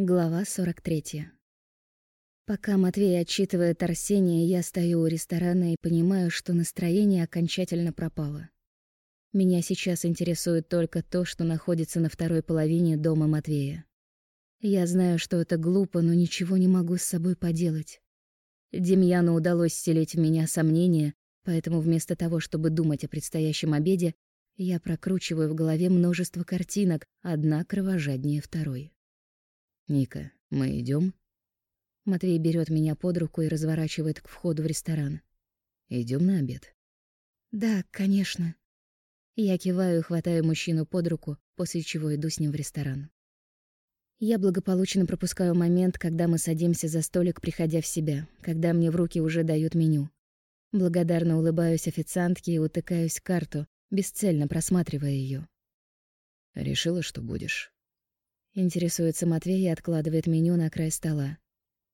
Глава 43. Пока Матвей отчитывает Арсения, я стою у ресторана и понимаю, что настроение окончательно пропало. Меня сейчас интересует только то, что находится на второй половине дома Матвея. Я знаю, что это глупо, но ничего не могу с собой поделать. Демьяну удалось вселить в меня сомнения, поэтому вместо того, чтобы думать о предстоящем обеде, я прокручиваю в голове множество картинок, одна кровожаднее второй. «Ника, мы идем? Матвей берет меня под руку и разворачивает к входу в ресторан. Идем на обед?» «Да, конечно». Я киваю и хватаю мужчину под руку, после чего иду с ним в ресторан. Я благополучно пропускаю момент, когда мы садимся за столик, приходя в себя, когда мне в руки уже дают меню. Благодарно улыбаюсь официантке и утыкаюсь в карту, бесцельно просматривая ее. «Решила, что будешь?» Интересуется Матвей и откладывает меню на край стола.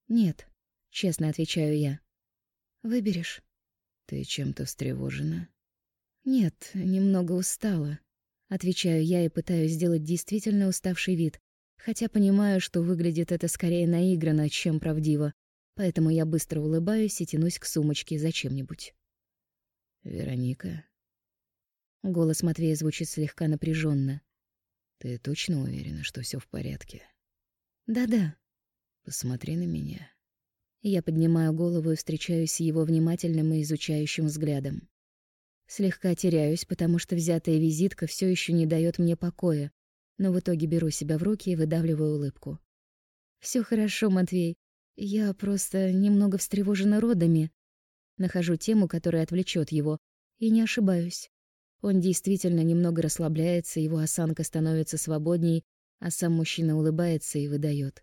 «Нет», — честно отвечаю я. «Выберешь?» «Ты чем-то встревожена?» «Нет, немного устала», — отвечаю я и пытаюсь сделать действительно уставший вид, хотя понимаю, что выглядит это скорее наигранно, чем правдиво, поэтому я быстро улыбаюсь и тянусь к сумочке за чем-нибудь. «Вероника?» Голос Матвея звучит слегка напряженно. Ты точно уверена, что все в порядке? Да-да. Посмотри на меня. Я поднимаю голову и встречаюсь с его внимательным и изучающим взглядом. Слегка теряюсь, потому что взятая визитка все еще не дает мне покоя, но в итоге беру себя в руки и выдавливаю улыбку. Все хорошо, Матвей. Я просто немного встревожена родами. Нахожу тему, которая отвлечет его, и не ошибаюсь. Он действительно немного расслабляется, его осанка становится свободней, а сам мужчина улыбается и выдает: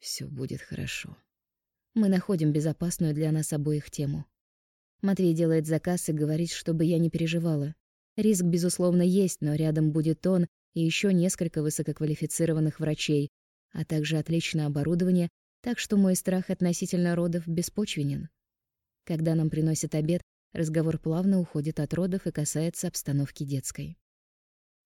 "Все будет хорошо". Мы находим безопасную для нас обоих тему. Матвей делает заказ и говорит, чтобы я не переживала. Риск, безусловно, есть, но рядом будет он и еще несколько высококвалифицированных врачей, а также отличное оборудование, так что мой страх относительно родов беспочвенен. Когда нам приносят обед, Разговор плавно уходит от родов и касается обстановки детской.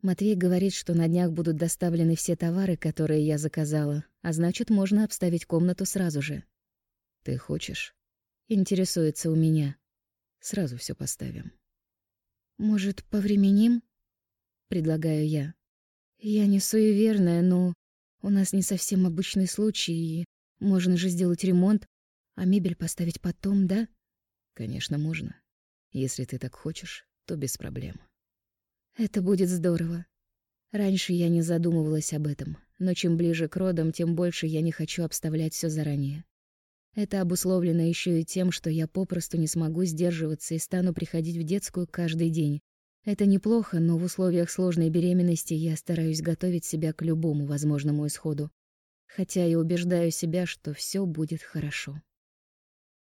Матвей говорит, что на днях будут доставлены все товары, которые я заказала, а значит, можно обставить комнату сразу же. Ты хочешь? Интересуется у меня. Сразу все поставим. Может, повременим? Предлагаю я. Я не суеверная, но у нас не совсем обычный случай, и можно же сделать ремонт, а мебель поставить потом, да? Конечно, можно. Если ты так хочешь, то без проблем. Это будет здорово. Раньше я не задумывалась об этом, но чем ближе к родам, тем больше я не хочу обставлять все заранее. Это обусловлено еще и тем, что я попросту не смогу сдерживаться и стану приходить в детскую каждый день. Это неплохо, но в условиях сложной беременности я стараюсь готовить себя к любому возможному исходу. Хотя и убеждаю себя, что все будет хорошо.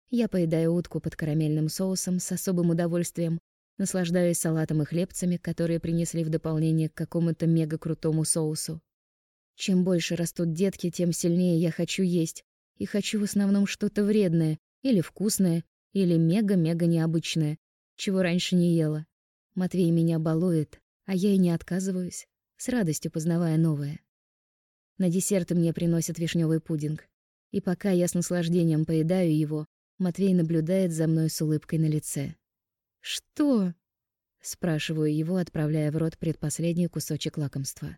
Я поедаю утку под карамельным соусом с особым удовольствием, наслаждаясь салатом и хлебцами, которые принесли в дополнение к какому-то мега-крутому соусу. Чем больше растут детки, тем сильнее я хочу есть, и хочу в основном что-то вредное, или вкусное, или мега-мега необычное, чего раньше не ела. Матвей меня балует, а я и не отказываюсь, с радостью познавая новое. На десерт мне приносят вишневый пудинг, и пока я с наслаждением поедаю его, Матвей наблюдает за мной с улыбкой на лице. «Что?» — спрашиваю его, отправляя в рот предпоследний кусочек лакомства.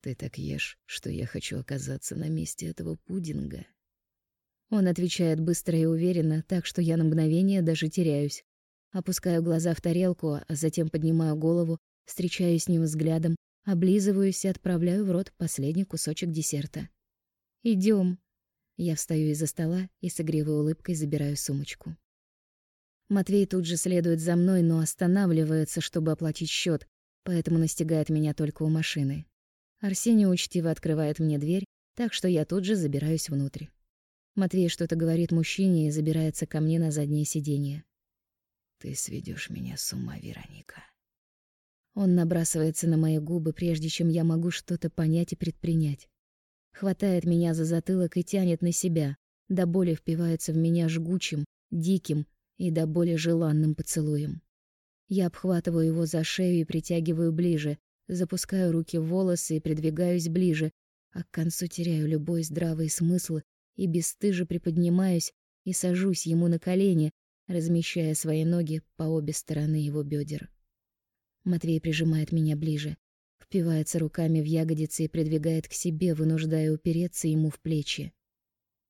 «Ты так ешь, что я хочу оказаться на месте этого пудинга». Он отвечает быстро и уверенно, так что я на мгновение даже теряюсь. Опускаю глаза в тарелку, а затем поднимаю голову, встречаюсь с ним взглядом, облизываюсь и отправляю в рот последний кусочек десерта. Идем. Я встаю из-за стола и с игривой улыбкой забираю сумочку. Матвей тут же следует за мной, но останавливается, чтобы оплатить счет, поэтому настигает меня только у машины. Арсений учтиво открывает мне дверь, так что я тут же забираюсь внутрь. Матвей что-то говорит мужчине и забирается ко мне на заднее сиденье. «Ты сведешь меня с ума, Вероника». Он набрасывается на мои губы, прежде чем я могу что-то понять и предпринять. Хватает меня за затылок и тянет на себя, до боли впивается в меня жгучим, диким и до боли желанным поцелуем. Я обхватываю его за шею и притягиваю ближе, запускаю руки в волосы и придвигаюсь ближе, а к концу теряю любой здравый смысл и бесстыже приподнимаюсь и сажусь ему на колени, размещая свои ноги по обе стороны его бедер. Матвей прижимает меня ближе, впивается руками в ягодицы и придвигает к себе, вынуждая упереться ему в плечи.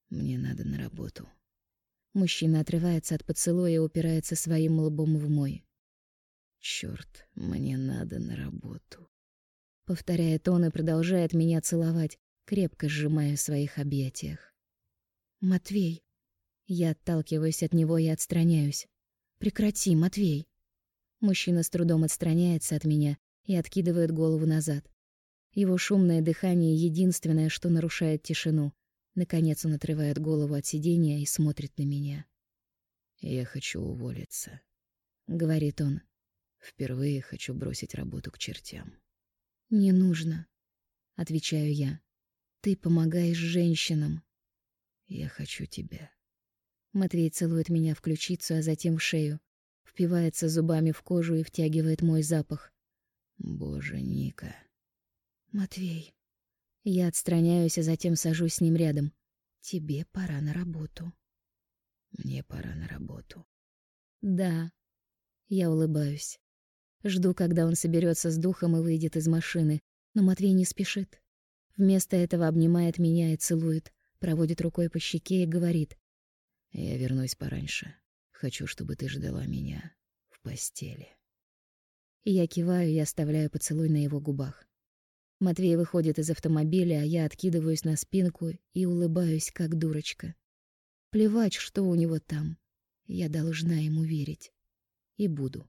Мне надо на работу. Мужчина отрывается от поцелуя и упирается своим лбом в мой. Чёрт, мне надо на работу. Повторяет он и продолжает меня целовать, крепко сжимая в своих объятиях. Матвей. Я отталкиваюсь от него и отстраняюсь. Прекрати, Матвей. Мужчина с трудом отстраняется от меня и откидывает голову назад. Его шумное дыхание единственное, что нарушает тишину. Наконец он отрывает голову от сиденья и смотрит на меня. «Я хочу уволиться», — говорит он. «Впервые хочу бросить работу к чертям». «Не нужно», — отвечаю я. «Ты помогаешь женщинам». «Я хочу тебя». Матвей целует меня в ключицу, а затем в шею, впивается зубами в кожу и втягивает мой запах. «Боже, Ника». «Матвей». Я отстраняюсь, а затем сажусь с ним рядом. Тебе пора на работу. Мне пора на работу. Да. Я улыбаюсь. Жду, когда он соберется с духом и выйдет из машины, но Матвей не спешит. Вместо этого обнимает меня и целует, проводит рукой по щеке и говорит: "Я вернусь пораньше. Хочу, чтобы ты ждала меня в постели". Я киваю и оставляю поцелуй на его губах. Матвей выходит из автомобиля, а я откидываюсь на спинку и улыбаюсь, как дурочка. Плевать, что у него там. Я должна ему верить. И буду.